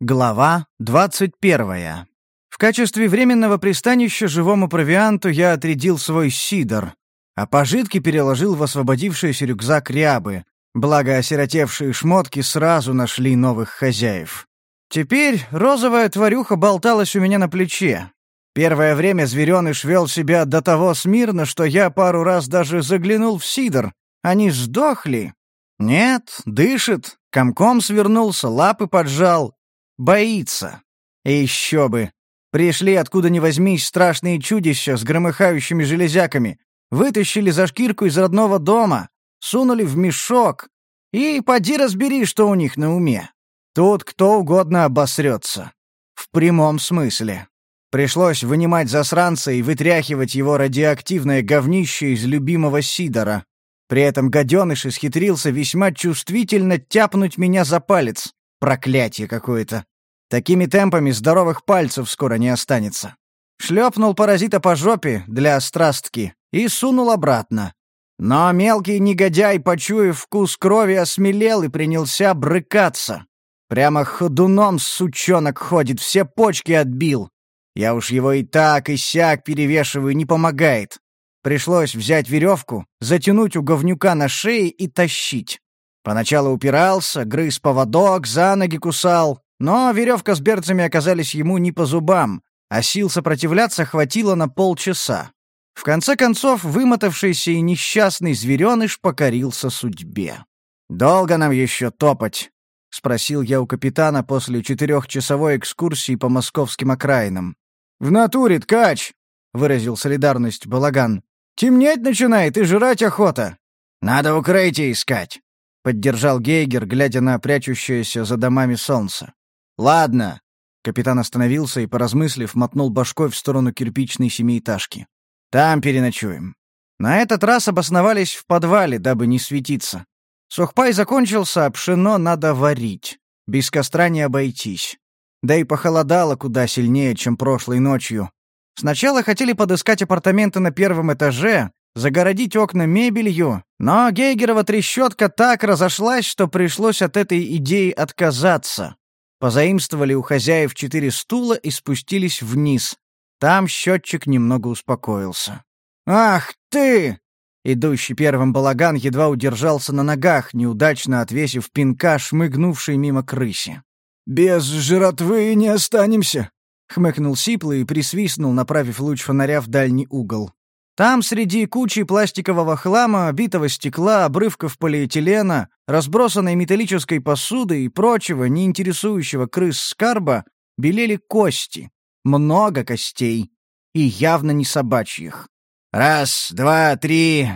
Глава 21. В качестве временного пристанища живому провианту я отрядил свой сидор, а пожитки переложил в освободившийся рюкзак рябы, благо осиротевшие шмотки сразу нашли новых хозяев. Теперь розовая тварюха болталась у меня на плече. Первое время зверёныш вел себя до того смирно, что я пару раз даже заглянул в сидор. Они сдохли. Нет, дышит, комком свернулся, лапы поджал. Боится. И еще бы. Пришли откуда ни возьмись страшные чудища с громыхающими железяками, вытащили за шкирку из родного дома, сунули в мешок. И поди разбери, что у них на уме. Тут кто угодно обосрется. В прямом смысле. Пришлось вынимать засранца и вытряхивать его радиоактивное говнище из любимого Сидора. При этом гаденыш исхитрился весьма чувствительно тяпнуть меня за палец. Проклятие какое-то. Такими темпами здоровых пальцев скоро не останется. Шлепнул паразита по жопе для острастки и сунул обратно. Но мелкий негодяй, почуяв вкус крови, осмелел и принялся брыкаться. Прямо ходуном сучонок ходит, все почки отбил. Я уж его и так, и сяк перевешиваю, не помогает. Пришлось взять веревку, затянуть у говнюка на шее и тащить. Поначалу упирался, грыз поводок, за ноги кусал, но веревка с берцами оказались ему не по зубам, а сил сопротивляться хватило на полчаса. В конце концов, вымотавшийся и несчастный звереныш покорился судьбе. «Долго нам еще топать?» — спросил я у капитана после четырехчасовой экскурсии по московским окраинам. «В натуре, ткач!» — выразил солидарность Балаган. «Темнеть начинает и жрать охота!» «Надо укрытие искать!» — поддержал Гейгер, глядя на прячущееся за домами солнце. «Ладно!» — капитан остановился и, поразмыслив, мотнул башкой в сторону кирпичной семиэтажки. «Там переночуем». На этот раз обосновались в подвале, дабы не светиться. Сухпай закончился, а пшено надо варить. Без костра не обойтись. Да и похолодало куда сильнее, чем прошлой ночью. Сначала хотели подыскать апартаменты на первом этаже, загородить окна мебелью, но Гейгерова трещотка так разошлась, что пришлось от этой идеи отказаться. Позаимствовали у хозяев четыре стула и спустились вниз. Там счетчик немного успокоился. «Ах ты!» Идущий первым балаган едва удержался на ногах, неудачно отвесив пинка, шмыгнувшей мимо крыси. «Без жратвы не останемся», — хмыкнул Сиплый и присвистнул, направив луч фонаря в дальний угол. Там среди кучи пластикового хлама, битого стекла, обрывков полиэтилена, разбросанной металлической посуды и прочего, не интересующего крыс скарба, белели кости. Много костей. И явно не собачьих. «Раз, два, три,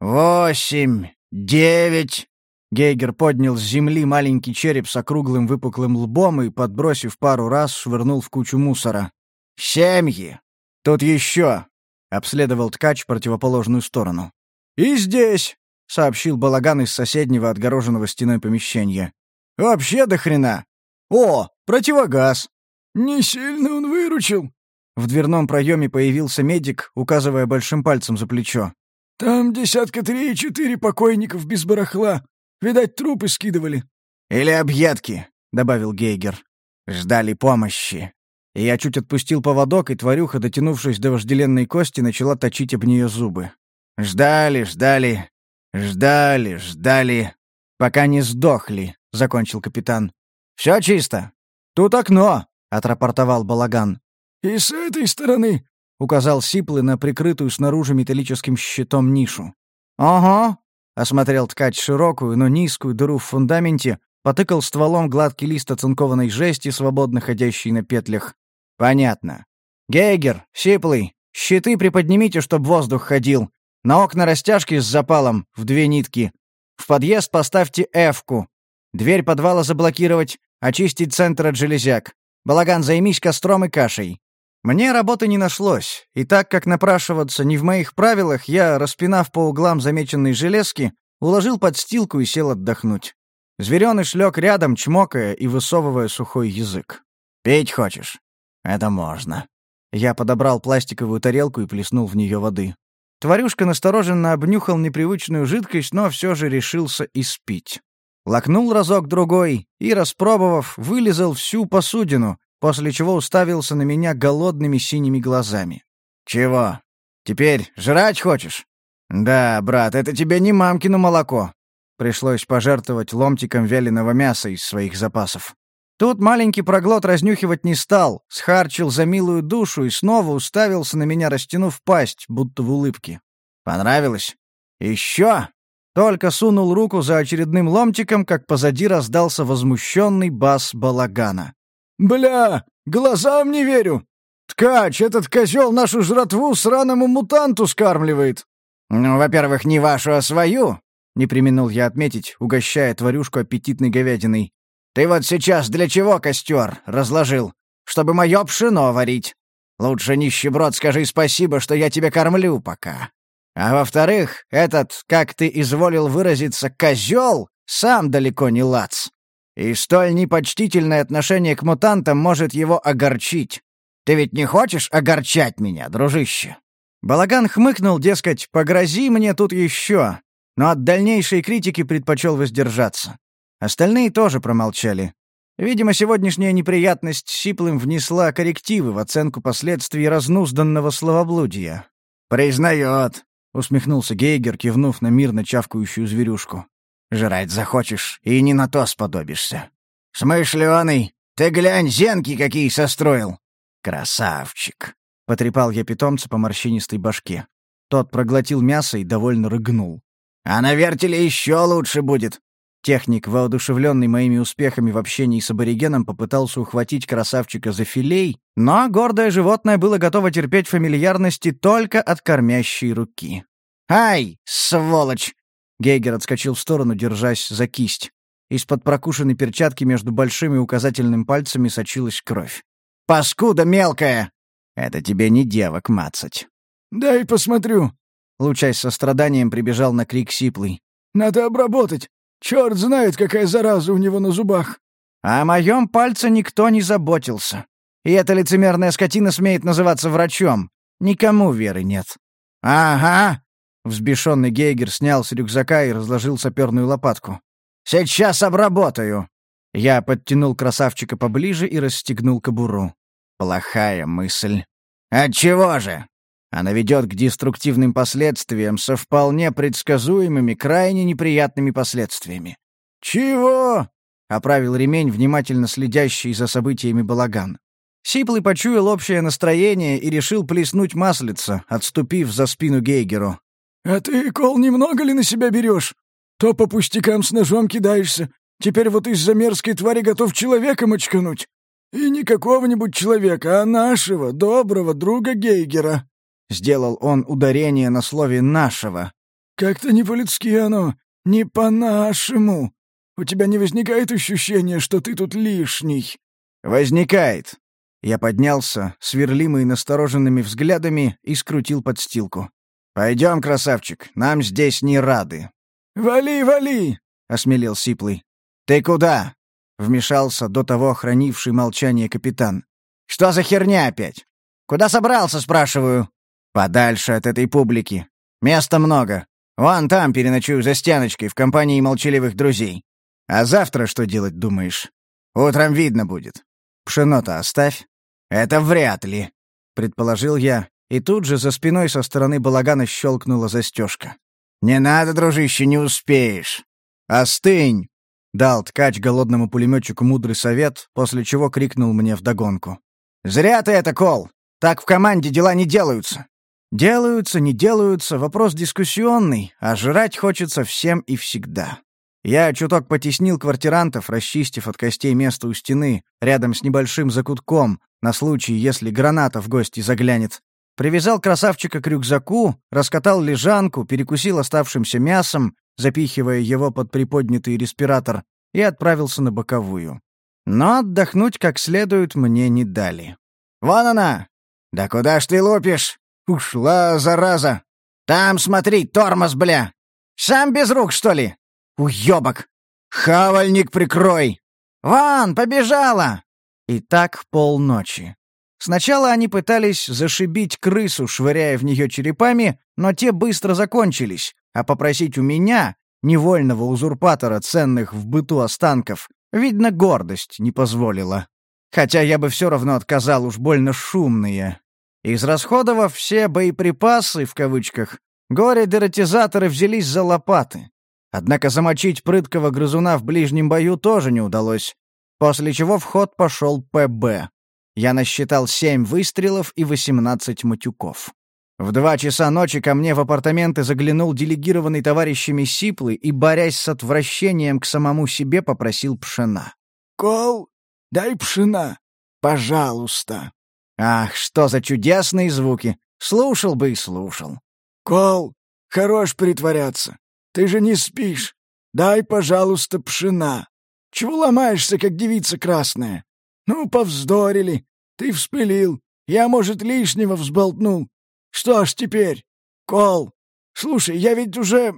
восемь, девять...» Гейгер поднял с земли маленький череп с округлым выпуклым лбом и, подбросив пару раз, швырнул в кучу мусора. «Семьи! Тут еще!» — обследовал ткач противоположную сторону. «И здесь!» — сообщил балаган из соседнего отгороженного стеной помещения. «Вообще до хрена! О, противогаз!» «Не сильно он выручил!» В дверном проеме появился медик, указывая большим пальцем за плечо. «Там десятка три-четыре покойников без барахла. Видать, трупы скидывали». «Или объедки», — добавил Гейгер. «Ждали помощи». Я чуть отпустил поводок, и тварюха, дотянувшись до вожделенной кости, начала точить об нее зубы. «Ждали, ждали, ждали, ждали, пока не сдохли», — закончил капитан. «Все чисто. Тут окно», — отрапортовал Балаган. «И с этой стороны», — указал Сиплый на прикрытую снаружи металлическим щитом нишу. «Ага», Осмотрел ткач широкую, но низкую дыру в фундаменте, потыкал стволом гладкий лист оцинкованной жести, свободно ходящий на петлях. «Понятно. Гейгер, Сиплый, щиты приподнимите, чтоб воздух ходил. На окна растяжки с запалом, в две нитки. В подъезд поставьте эвку. Дверь подвала заблокировать, очистить центр от железяк. Балаган, займись костром и кашей. Мне работы не нашлось, и так как напрашиваться не в моих правилах, я, распинав по углам замеченной железки, уложил подстилку и сел отдохнуть. Зверёныш лёг рядом, чмокая и высовывая сухой язык. «Пить хочешь?» «Это можно». Я подобрал пластиковую тарелку и плеснул в неё воды. Тварюшка настороженно обнюхал непривычную жидкость, но всё же решился испить. Лакнул разок-другой и, распробовав, вылезал всю посудину, после чего уставился на меня голодными синими глазами. «Чего? Теперь жрать хочешь?» «Да, брат, это тебе не мамкино молоко». Пришлось пожертвовать ломтиком вяленого мяса из своих запасов. Тут маленький проглот разнюхивать не стал, схарчил за милую душу и снова уставился на меня, растянув пасть, будто в улыбке. «Понравилось? Еще?» Только сунул руку за очередным ломтиком, как позади раздался возмущенный бас балагана. «Бля, глазам не верю! Ткач, этот козел нашу жратву сраному мутанту скармливает!» «Ну, во-первых, не вашу, а свою!» — не применул я отметить, угощая тварюшку аппетитной говядиной. «Ты вот сейчас для чего костер разложил? Чтобы мое пшено варить. Лучше, нищеброд, скажи спасибо, что я тебя кормлю пока. А во-вторых, этот, как ты изволил выразиться, козел, сам далеко не лац. И столь непочтительное отношение к мутантам может его огорчить. Ты ведь не хочешь огорчать меня, дружище?» Балаган хмыкнул, дескать, «погрози мне тут еще», но от дальнейшей критики предпочел воздержаться. Остальные тоже промолчали. Видимо, сегодняшняя неприятность Сиплым внесла коррективы в оценку последствий разнузданного словоблудия. «Признает», — усмехнулся Гейгер, кивнув на мирно чавкающую зверюшку. «Жрать захочешь, и не на то сподобишься. Смышленый, ты глянь, зенки какие состроил!» «Красавчик!» — потрепал я питомца по морщинистой башке. Тот проглотил мясо и довольно рыгнул. «А на вертеле еще лучше будет. Техник, воодушевленный моими успехами в общении с аборигеном, попытался ухватить красавчика за филей, но гордое животное было готово терпеть фамильярности только от кормящей руки. «Ай, сволочь!» Гейгер отскочил в сторону, держась за кисть. Из-под прокушенной перчатки между большим и указательным пальцами сочилась кровь. «Паскуда мелкая!» «Это тебе не девок мацать». «Дай посмотрю». Лучась состраданием прибежал на крик сиплый. «Надо обработать. Черт знает, какая зараза у него на зубах!» О моем пальце никто не заботился. И эта лицемерная скотина смеет называться врачом. Никому веры нет. «Ага!» — взбешенный Гейгер снял с рюкзака и разложил саперную лопатку. «Сейчас обработаю!» Я подтянул красавчика поближе и расстегнул кобуру. Плохая мысль. «Отчего же?» Она ведет к деструктивным последствиям со вполне предсказуемыми, крайне неприятными последствиями. «Чего?» — оправил ремень, внимательно следящий за событиями балаган. Сиплый почуял общее настроение и решил плеснуть маслица, отступив за спину Гейгеру. «А ты, Кол, немного ли на себя берешь? То по пустякам с ножом кидаешься, теперь вот из-за мерзкой твари готов человека мочкануть. И не какого-нибудь человека, а нашего, доброго друга Гейгера». Сделал он ударение на слове «нашего». «Как-то не по-людски оно, не по-нашему. У тебя не возникает ощущения, что ты тут лишний?» «Возникает». Я поднялся, сверлимый настороженными взглядами, и скрутил подстилку. «Пойдем, красавчик, нам здесь не рады». «Вали, вали!» — осмелел Сиплый. «Ты куда?» — вмешался до того хранивший молчание капитан. «Что за херня опять? Куда собрался, спрашиваю?» Подальше от этой публики. Места много. Вон там переночую за стеночкой в компании молчаливых друзей. А завтра что делать, думаешь? Утром видно будет. Пшено-то оставь. Это вряд ли, предположил я, и тут же за спиной со стороны балагана щелкнула застежка. Не надо, дружище, не успеешь. Остынь, дал ткач голодному пулеметчику мудрый совет, после чего крикнул мне вдогонку. Зря ты это, Кол. Так в команде дела не делаются. Делаются, не делаются, вопрос дискуссионный, а жрать хочется всем и всегда. Я чуток потеснил квартирантов, расчистив от костей место у стены, рядом с небольшим закутком, на случай, если граната в гости заглянет. Привязал красавчика к рюкзаку, раскатал лежанку, перекусил оставшимся мясом, запихивая его под приподнятый респиратор, и отправился на боковую. Но отдохнуть как следует мне не дали. «Вон она!» «Да куда ж ты лупишь?» Ушла, зараза! Там, смотри, тормоз, бля! Сам без рук, что ли? Уёбок! Хавальник прикрой! Вон, побежала!» И так полночи. Сначала они пытались зашибить крысу, швыряя в нее черепами, но те быстро закончились, а попросить у меня, невольного узурпатора ценных в быту останков, видно, гордость не позволила. Хотя я бы все равно отказал, уж больно шумные. Израсходовав все «боеприпасы», в кавычках, горе-дератизаторы взялись за лопаты. Однако замочить прыткого грызуна в ближнем бою тоже не удалось, после чего в ход пошел ПБ. Я насчитал семь выстрелов и восемнадцать матюков. В два часа ночи ко мне в апартаменты заглянул делегированный товарищами Сиплы и, борясь с отвращением к самому себе, попросил пшена. «Кол, дай пшена, пожалуйста». Ах, что за чудесные звуки! Слушал бы и слушал. «Кол, хорош притворяться. Ты же не спишь. Дай, пожалуйста, пшена. Чего ломаешься, как девица красная? Ну, повздорили. Ты вспылил. Я, может, лишнего взболтнул. Что ж теперь? Кол, слушай, я ведь уже...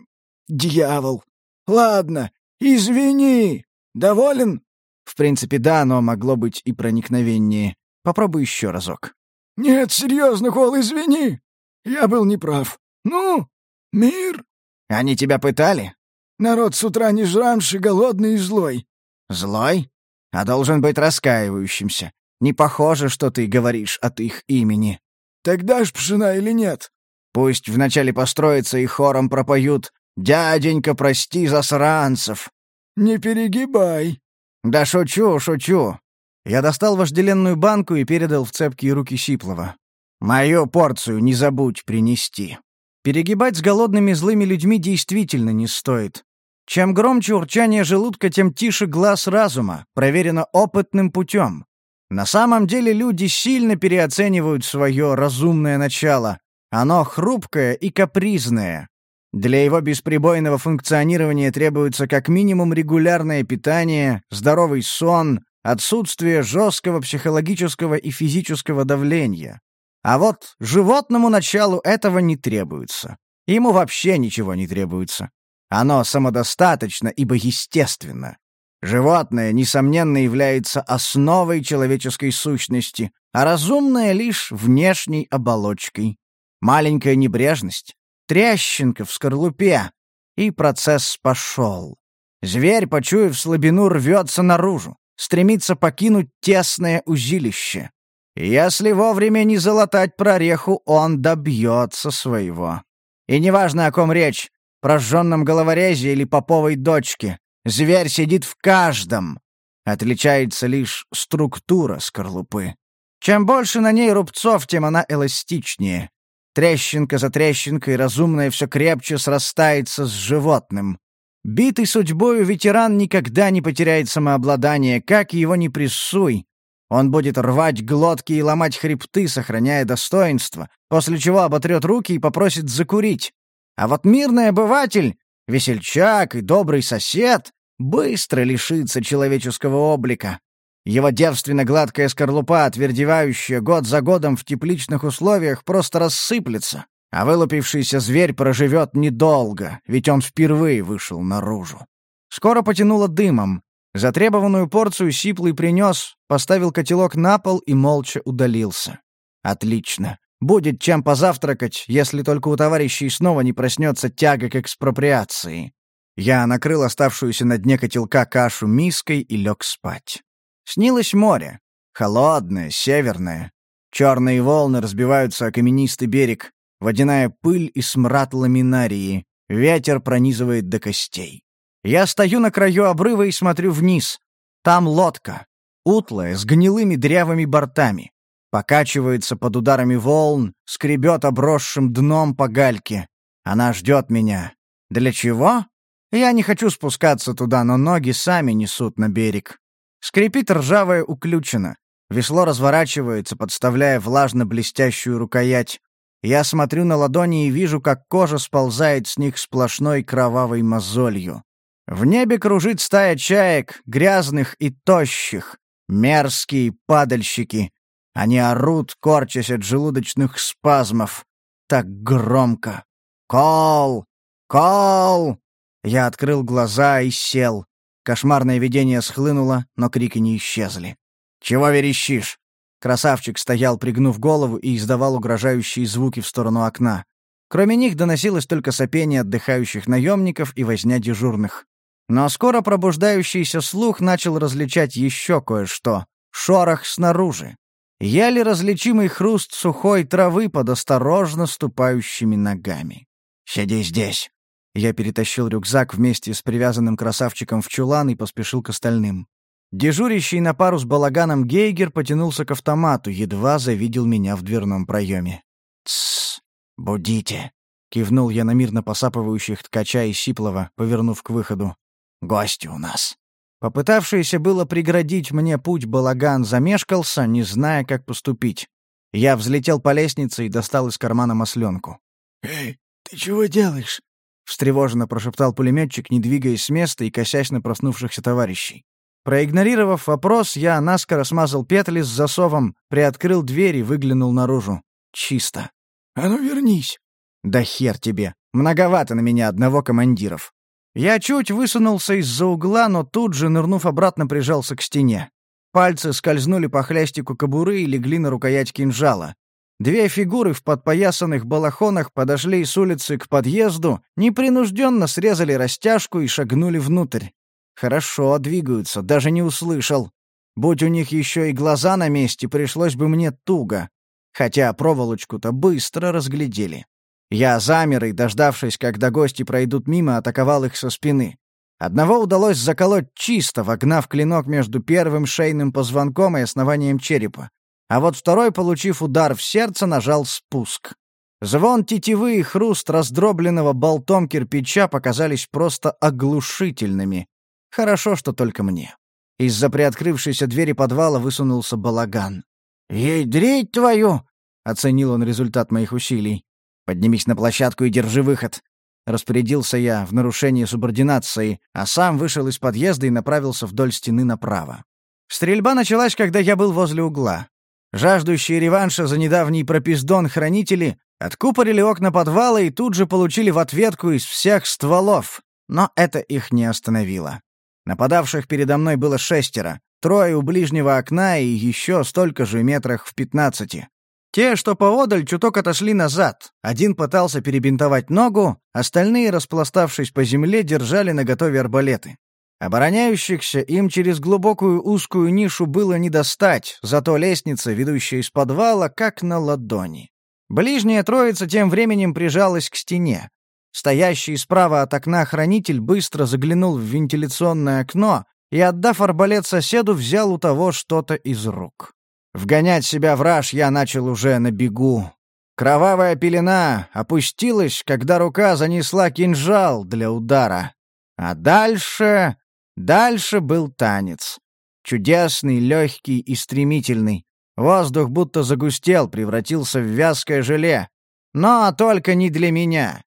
Дьявол. Ладно, извини. Доволен? В принципе, да, но могло быть и проникновеннее. Попробуй еще разок. Нет, серьезно, Кол, извини. Я был неправ. Ну, мир? Они тебя пытали? Народ с утра не жрамши, голодный и злой. Злой? А должен быть раскаивающимся. Не похоже, что ты говоришь от их имени. Тогда ж пшена или нет? Пусть вначале построятся и хором пропоют «Дяденька, прости засранцев». Не перегибай. Да шучу, шучу. Я достал вожделенную банку и передал в цепкие руки Сиплова. Мою порцию не забудь принести. Перегибать с голодными злыми людьми действительно не стоит. Чем громче урчание желудка, тем тише глаз разума, проверено опытным путем. На самом деле люди сильно переоценивают свое разумное начало. Оно хрупкое и капризное. Для его бесприбойного функционирования требуется как минимум регулярное питание, здоровый сон, отсутствие жесткого психологического и физического давления. А вот животному началу этого не требуется. Ему вообще ничего не требуется. Оно самодостаточно, ибо естественно. Животное, несомненно, является основой человеческой сущности, а разумное — лишь внешней оболочкой. Маленькая небрежность, трящинка в скорлупе, и процесс пошел. Зверь, почуяв слабину, рвется наружу, стремится покинуть тесное узилище. Если вовремя не залатать прореху, он добьется своего. И неважно, о ком речь, прожженном головорезе или поповой дочке, Зверь сидит в каждом. Отличается лишь структура скорлупы. Чем больше на ней рубцов, тем она эластичнее. Трещинка за трещинкой разумное все крепче срастается с животным. Битый судьбою ветеран никогда не потеряет самообладание, как его ни прессуй. Он будет рвать глотки и ломать хребты, сохраняя достоинство, после чего оботрет руки и попросит закурить. А вот мирный обыватель Весельчак и добрый сосед быстро лишится человеческого облика. Его девственно-гладкая скорлупа, отвердевающая год за годом в тепличных условиях, просто рассыплется, а вылупившийся зверь проживет недолго, ведь он впервые вышел наружу. Скоро потянуло дымом. Затребованную порцию Сиплый принес, поставил котелок на пол и молча удалился. Отлично. Будет чем позавтракать, если только у товарищей снова не проснется тяга к экспроприации. Я накрыл оставшуюся на дне котелка кашу миской и лег спать. Снилось море. Холодное, северное. Черные волны разбиваются о каменистый берег. Водяная пыль и смрад ламинарии. Ветер пронизывает до костей. Я стою на краю обрыва и смотрю вниз. Там лодка. Утлая, с гнилыми дрявыми бортами покачивается под ударами волн, скребет обросшим дном по гальке. Она ждет меня. Для чего? Я не хочу спускаться туда, но ноги сами несут на берег. Скрипит ржавая уключина. Весло разворачивается, подставляя влажно-блестящую рукоять. Я смотрю на ладони и вижу, как кожа сползает с них сплошной кровавой мозолью. В небе кружит стая чаек, грязных и тощих. Мерзкие падальщики, они орут, корчась от желудочных спазмов. Так громко. «Кол! Кол!» Я открыл глаза и сел. Кошмарное видение схлынуло, но крики не исчезли. «Чего верещишь?» Красавчик стоял, пригнув голову, и издавал угрожающие звуки в сторону окна. Кроме них доносилось только сопение отдыхающих наемников и возня дежурных. Но скоро пробуждающийся слух начал различать еще кое-что — шорох снаружи. Еле различимый хруст сухой травы под осторожно ступающими ногами. «Сиди здесь!» Я перетащил рюкзак вместе с привязанным красавчиком в чулан и поспешил к остальным. Дежурящий на пару с балаганом Гейгер потянулся к автомату, едва завидел меня в дверном проеме. «Тссс, будите!» — кивнул я на мирно посапывающих ткача и Сиплова, повернув к выходу. «Гости у нас». Попытавшийся было преградить мне путь балаган замешкался, не зная, как поступить. Я взлетел по лестнице и достал из кармана масленку. «Эй, ты чего делаешь?» — встревоженно прошептал пулеметчик, не двигаясь с места и косясь на проснувшихся товарищей. Проигнорировав вопрос, я наскоро смазал петли с засовом, приоткрыл дверь и выглянул наружу. Чисто. «А ну вернись!» «Да хер тебе! Многовато на меня одного командиров!» Я чуть высунулся из-за угла, но тут же, нырнув обратно, прижался к стене. Пальцы скользнули по хлястику кобуры и легли на рукоять кинжала. Две фигуры в подпоясанных балахонах подошли с улицы к подъезду, непринужденно срезали растяжку и шагнули внутрь. Хорошо двигаются, даже не услышал. Будь у них еще и глаза на месте, пришлось бы мне туго. Хотя проволочку-то быстро разглядели. Я замер и, дождавшись, когда гости пройдут мимо, атаковал их со спины. Одного удалось заколоть чисто, вогнав клинок между первым шейным позвонком и основанием черепа. А вот второй, получив удар в сердце, нажал спуск. Звон тетивы и хруст раздробленного болтом кирпича показались просто оглушительными. Хорошо, что только мне. Из-за приоткрывшейся двери подвала высунулся балаган. «Ядрить твою!» — оценил он результат моих усилий. «Поднимись на площадку и держи выход», — распорядился я в нарушении субординации, а сам вышел из подъезда и направился вдоль стены направо. Стрельба началась, когда я был возле угла. Жаждущие реванша за недавний пропиздон хранители откупорили окна подвала и тут же получили в ответку из всех стволов, но это их не остановило. Нападавших передо мной было шестеро, трое у ближнего окна и еще столько же метрах в пятнадцати. Те, что поодаль, чуток отошли назад. Один пытался перебинтовать ногу, остальные, распластавшись по земле, держали наготове арбалеты. Обороняющихся им через глубокую узкую нишу было не достать, зато лестница, ведущая из подвала, как на ладони. Ближняя троица тем временем прижалась к стене. Стоящий справа от окна хранитель быстро заглянул в вентиляционное окно и, отдав арбалет соседу, взял у того что-то из рук. Вгонять себя в раж я начал уже на бегу. Кровавая пелена опустилась, когда рука занесла кинжал для удара. А дальше... Дальше был танец. Чудесный, легкий и стремительный. Воздух будто загустел, превратился в вязкое желе. Но только не для меня.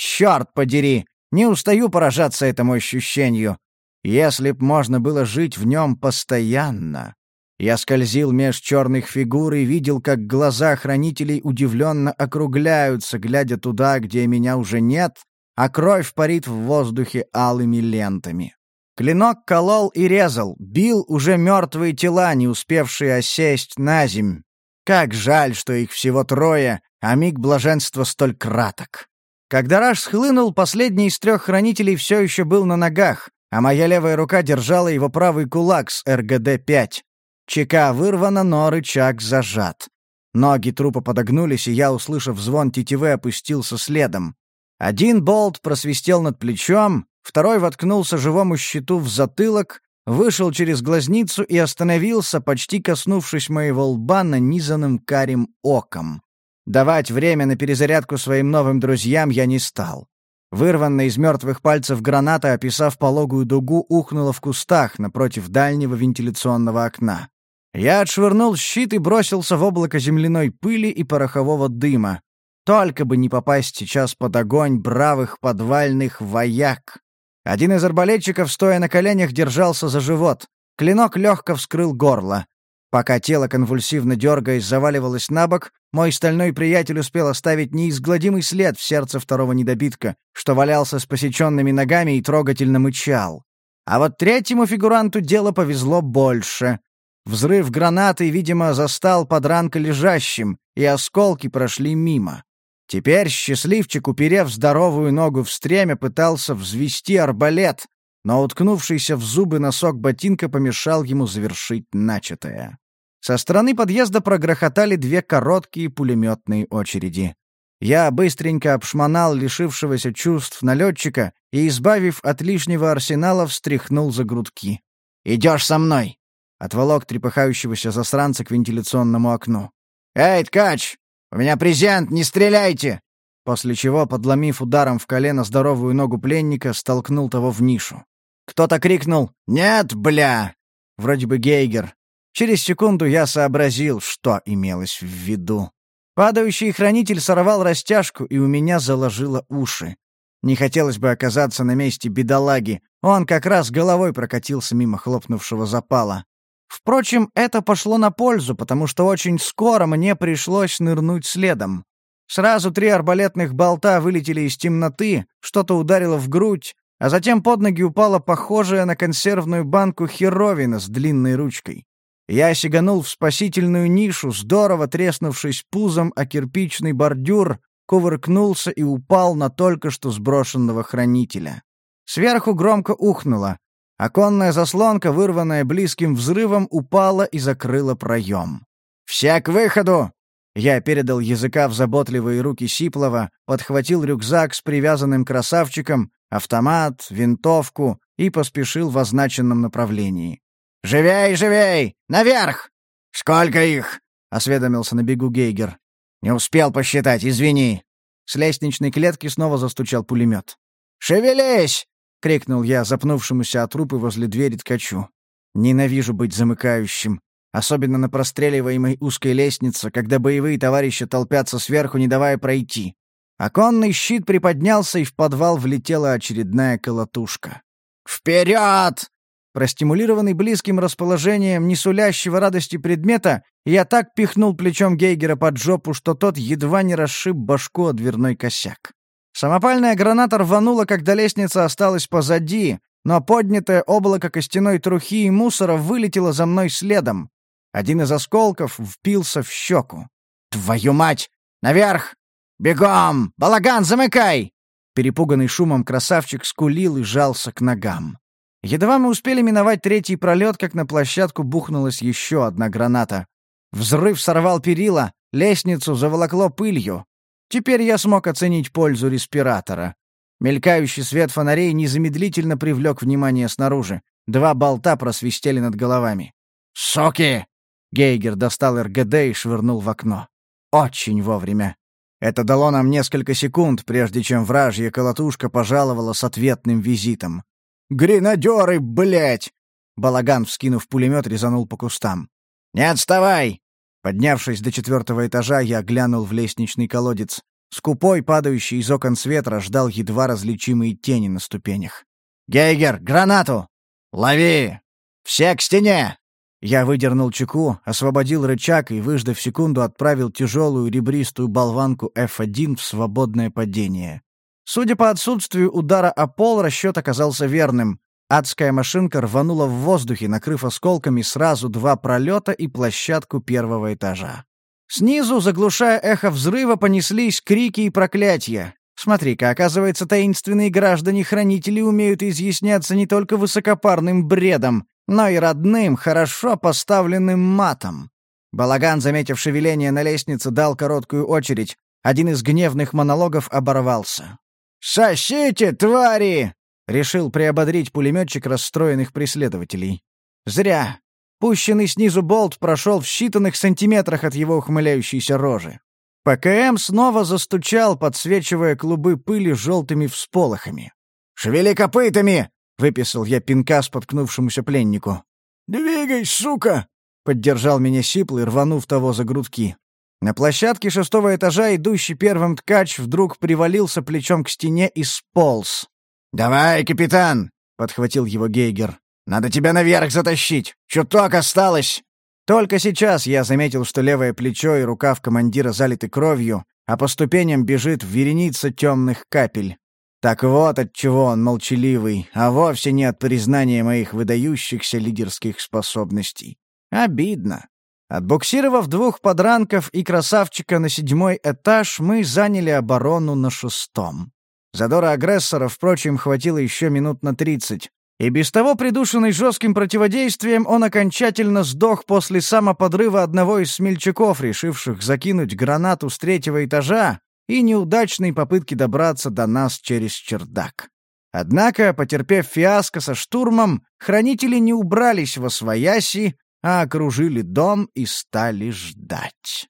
Черт подери, не устаю поражаться этому ощущению. Если б можно было жить в нем постоянно. Я скользил меж черных фигур и видел, как глаза хранителей удивленно округляются, глядя туда, где меня уже нет, а кровь парит в воздухе алыми лентами. Клинок колол и резал, бил уже мертвые тела, не успевшие осесть на земь. Как жаль, что их всего трое, а миг блаженства столь краток. Когда раж схлынул, последний из трех хранителей все еще был на ногах, а моя левая рука держала его правый кулак с РГД-5. Чека вырвана, но рычаг зажат. Ноги трупа подогнулись, и я, услышав звон тетивы, опустился следом. Один болт просвистел над плечом, второй воткнулся живому щиту в затылок, вышел через глазницу и остановился, почти коснувшись моего лба нанизанным карим оком. Давать время на перезарядку своим новым друзьям я не стал. Вырванная из мертвых пальцев граната, описав пологую дугу, ухнула в кустах напротив дальнего вентиляционного окна. Я отшвырнул щит и бросился в облако земляной пыли и порохового дыма. Только бы не попасть сейчас под огонь бравых подвальных вояк. Один из арбалетчиков, стоя на коленях, держался за живот. Клинок легко вскрыл горло. Пока тело, конвульсивно дергаясь, заваливалось на бок, мой стальной приятель успел оставить неизгладимый след в сердце второго недобитка, что валялся с посеченными ногами и трогательно мычал. А вот третьему фигуранту дело повезло больше. Взрыв гранаты, видимо, застал подранка лежащим, и осколки прошли мимо. Теперь счастливчик, уперев здоровую ногу в стремя, пытался взвести арбалет, но уткнувшийся в зубы носок ботинка помешал ему завершить начатое. Со стороны подъезда прогрохотали две короткие пулеметные очереди. Я быстренько обшмонал лишившегося чувств налетчика и, избавив от лишнего арсенала, встряхнул за грудки. «Идешь со мной!» — отволок трепыхающегося засранца к вентиляционному окну. «Эй, ткач! У меня презент, не стреляйте!» После чего, подломив ударом в колено здоровую ногу пленника, столкнул того в нишу. Кто-то крикнул «Нет, бля!» Вроде бы Гейгер. Через секунду я сообразил, что имелось в виду. Падающий хранитель сорвал растяжку, и у меня заложило уши. Не хотелось бы оказаться на месте бедолаги. Он как раз головой прокатился мимо хлопнувшего запала. Впрочем, это пошло на пользу, потому что очень скоро мне пришлось нырнуть следом. Сразу три арбалетных болта вылетели из темноты, что-то ударило в грудь, а затем под ноги упала похожая на консервную банку херовина с длинной ручкой. Я сиганул в спасительную нишу, здорово треснувшись пузом о кирпичный бордюр, кувыркнулся и упал на только что сброшенного хранителя. Сверху громко ухнуло. Оконная заслонка, вырванная близким взрывом, упала и закрыла проем. «Все к выходу!» Я передал языка в заботливые руки Сиплова, подхватил рюкзак с привязанным красавчиком, автомат, винтовку и поспешил в означенном направлении. «Живей, живей! Наверх!» «Сколько их?» — осведомился на бегу Гейгер. «Не успел посчитать, извини». С лестничной клетки снова застучал пулемет. «Шевелись!» — крикнул я запнувшемуся от трупы возле двери ткачу. «Ненавижу быть замыкающим, особенно на простреливаемой узкой лестнице, когда боевые товарищи толпятся сверху, не давая пройти». Оконный щит приподнялся, и в подвал влетела очередная колотушка. «Вперед!» Простимулированный близким расположением не сулящего радости предмета, я так пихнул плечом Гейгера под жопу, что тот едва не расшиб башку о дверной косяк. Самопальная граната рванула, когда лестница осталась позади, но поднятое облако костяной трухи и мусора вылетело за мной следом. Один из осколков впился в щеку. «Твою мать! Наверх! Бегом! Балаган, замыкай!» Перепуганный шумом красавчик скулил и жался к ногам. Едва мы успели миновать третий пролет, как на площадку бухнулась еще одна граната. Взрыв сорвал перила, лестницу заволокло пылью. Теперь я смог оценить пользу респиратора. Мелькающий свет фонарей незамедлительно привлек внимание снаружи. Два болта просвистели над головами. «Соки!» Гейгер достал РГД и швырнул в окно. Очень вовремя. Это дало нам несколько секунд, прежде чем вражья колотушка пожаловала с ответным визитом. Гренадеры, блядь!» Балаган, вскинув пулемет, резанул по кустам. «Не отставай!» Поднявшись до четвертого этажа, я глянул в лестничный колодец. Скупой, падающий из окон света, ждал едва различимые тени на ступенях. «Гейгер, гранату! Лови! Все к стене!» Я выдернул чеку, освободил рычаг и, выждав секунду, отправил тяжелую ребристую болванку F1 в свободное падение. Судя по отсутствию удара о пол, расчет оказался верным. Адская машинка рванула в воздухе, накрыв осколками сразу два пролета и площадку первого этажа. Снизу, заглушая эхо взрыва, понеслись крики и проклятия. Смотри-ка, оказывается, таинственные граждане-хранители умеют изъясняться не только высокопарным бредом, но и родным, хорошо поставленным матом. Балаган, заметив шевеление на лестнице, дал короткую очередь. Один из гневных монологов оборвался. «Сосите, твари!» — решил приободрить пулеметчик расстроенных преследователей. «Зря. Пущенный снизу болт прошел в считанных сантиметрах от его ухмыляющейся рожи. ПКМ снова застучал, подсвечивая клубы пыли желтыми всполохами. «Шевели копытами!» — выписал я пинка споткнувшемуся пленнику. «Двигай, сука!» — поддержал меня Сиплый, рванув того за грудки. На площадке шестого этажа идущий первым ткач вдруг привалился плечом к стене и сполз. «Давай, капитан!» — подхватил его Гейгер. «Надо тебя наверх затащить! Чуток осталось!» Только сейчас я заметил, что левое плечо и рукав командира залиты кровью, а по ступеням бежит вереница темных капель. Так вот от чего он молчаливый, а вовсе не от признания моих выдающихся лидерских способностей. Обидно. Отбуксировав двух подранков и красавчика на седьмой этаж, мы заняли оборону на шестом. Задора агрессора, впрочем, хватило еще минут на тридцать. И без того придушенный жестким противодействием, он окончательно сдох после самоподрыва одного из смельчаков, решивших закинуть гранату с третьего этажа, и неудачной попытки добраться до нас через чердак. Однако, потерпев фиаско со штурмом, хранители не убрались во свояси, а окружили дом и стали ждать.